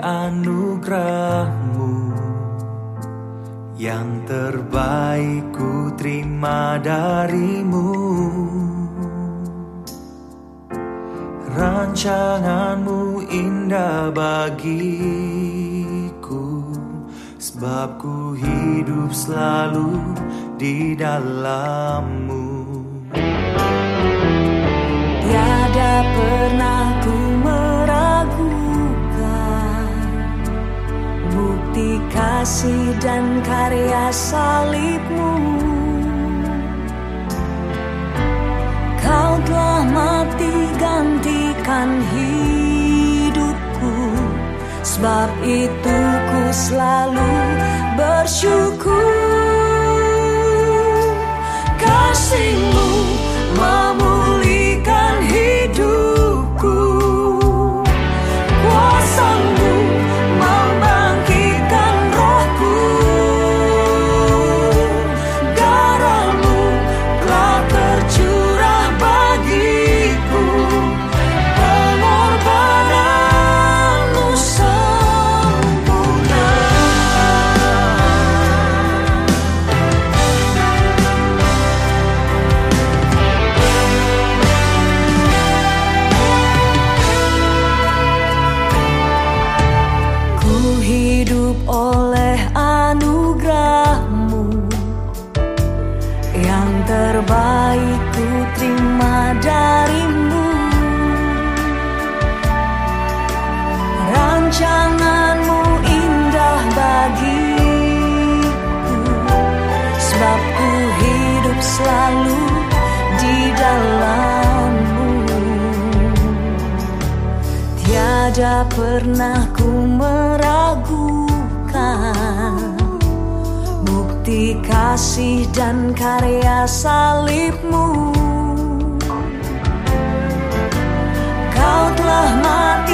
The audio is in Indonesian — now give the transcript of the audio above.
anugerahmu. Yang terbaik ku terima darimu. Rancanganmu indah bagiku. Sebab ku hidup selalu di dalammu. Tiada pernah Bukti kasih dan karya salibmu. Kau telah mati gantikan hidupku. Sebab itu ku selalu bersyukur oleh anugerahmu. Yang terbaik ku terima darimu. Rancanganmu indah bagiku. Sebab ku hidup selalu di dalammu. Tiada pernah ku Bukti kasih dan karya salibmu. Kau telah mati